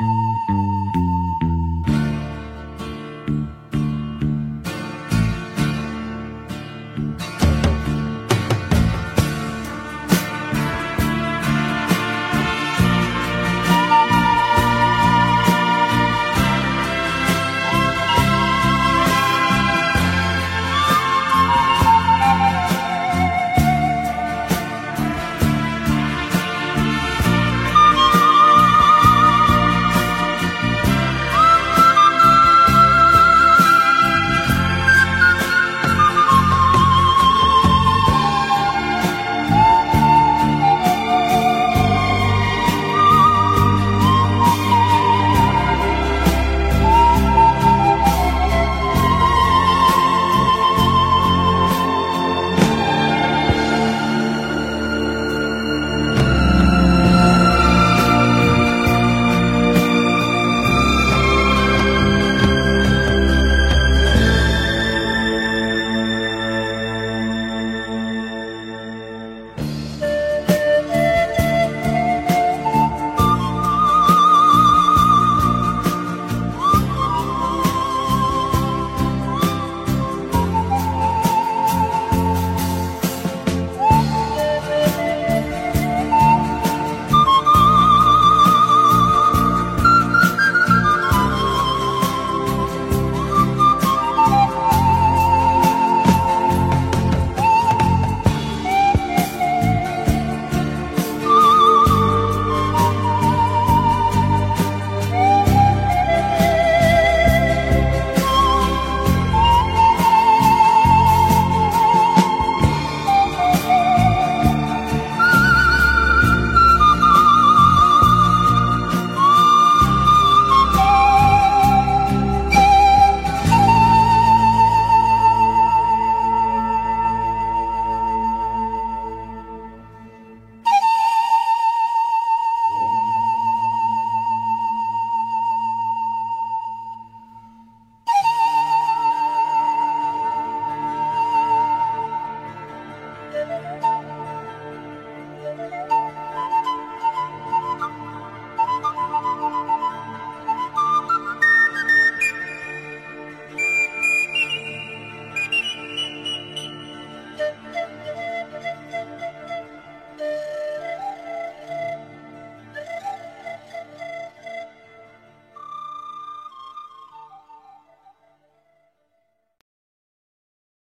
Música